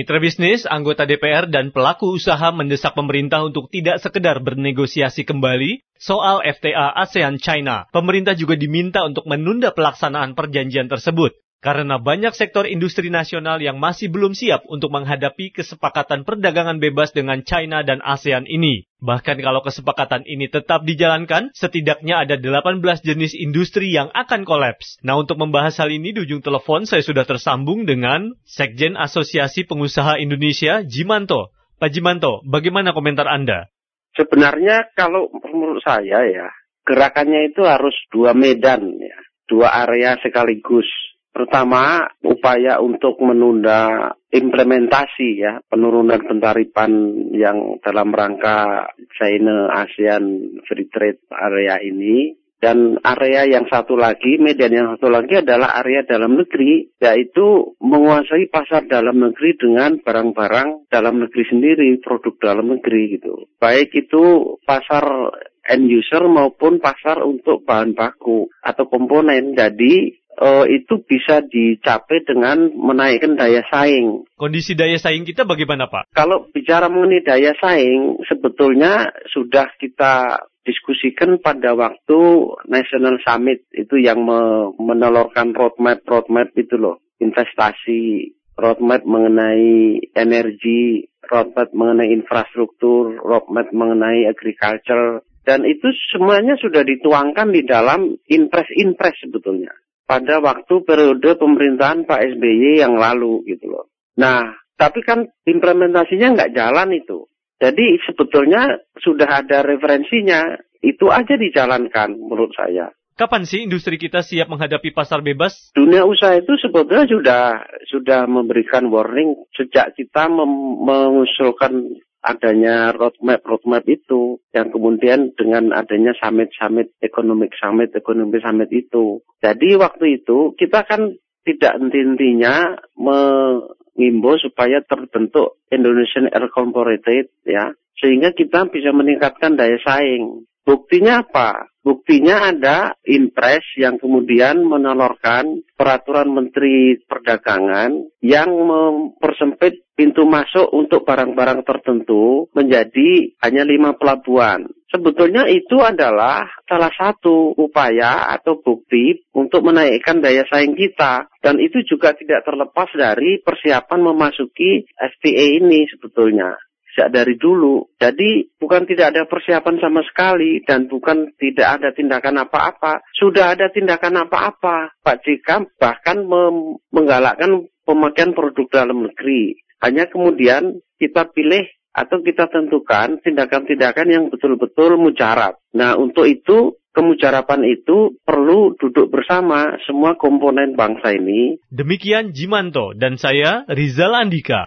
Mitra bisnis, anggota DPR, dan pelaku usaha mendesak pemerintah untuk tidak sekedar bernegosiasi kembali soal FTA ASEAN-China. Pemerintah juga diminta untuk menunda pelaksanaan perjanjian tersebut karena banyak sektor industri nasional yang masih belum siap untuk menghadapi kesepakatan perdagangan bebas dengan China dan ASEAN ini. Bahkan kalau kesepakatan ini tetap dijalankan, setidaknya ada 18 jenis industri yang akan kolaps. Nah untuk membahas hal ini di ujung telepon saya sudah tersambung dengan Sekjen Asosiasi Pengusaha Indonesia, Jimanto. Pak Jimanto, bagaimana komentar Anda? Sebenarnya kalau menurut saya ya, gerakannya itu harus dua medan ya, dua area sekaligus Pertama, upaya untuk menunda implementasi ya penurunan pentarifan yang dalam rangka China ASEAN Free Trade Area ini dan area yang satu lagi, median yang satu lagi adalah area dalam negeri, yaitu menguasai pasar dalam negeri dengan barang-barang dalam negeri sendiri, produk dalam negeri gitu. Baik itu pasar end user maupun pasar untuk bahan baku atau komponen. Jadi uh, itu bisa dicapai dengan menaikkan daya saing. Kondisi daya saing kita bagaimana Pak? Kalau bicara mengenai daya saing, sebetulnya sudah kita diskusikan pada waktu National Summit itu yang me menelurkan roadmap roadmap itu loh investasi roadmap mengenai energi roadmap mengenai infrastruktur roadmap mengenai agriculture dan itu semuanya sudah dituangkan di dalam impres-impres sebetulnya pada waktu periode pemerintahan Pak SBY yang lalu gitu loh. Nah, tapi kan implementasinya nggak jalan itu. Jadi sebetulnya sudah ada referensinya, itu aja dijalankan menurut saya. Kapan sih industri kita siap menghadapi pasar bebas? Dunia usaha itu sebetulnya sudah sudah memberikan warning sejak kita mengusulkan adanya roadmap roadmap itu yang kemudian dengan adanya summit summit economic summit ekonomi summit itu. Jadi waktu itu kita kan tidak henti-hentinya mengimbau supaya terbentuk Indonesian Air Corporated ya. Sehingga kita bisa meningkatkan daya saing Buktinya apa? Buktinya ada impres yang kemudian menelurkan peraturan Menteri Perdagangan yang mempersempit pintu masuk untuk barang-barang tertentu menjadi hanya lima pelabuhan. Sebetulnya itu adalah salah satu upaya atau bukti untuk menaikkan daya saing kita. Dan itu juga tidak terlepas dari persiapan memasuki FTA ini sebetulnya sejak dari dulu. Jadi bukan tidak ada persiapan sama sekali dan bukan tidak ada tindakan apa-apa. Sudah ada tindakan apa-apa. Pak JK bahkan menggalakkan pemakaian produk dalam negeri. Hanya kemudian kita pilih atau kita tentukan tindakan-tindakan yang betul-betul mujarab. Nah, untuk itu kemujarapan itu perlu duduk bersama semua komponen bangsa ini. Demikian Jimanto dan saya Rizal Andika.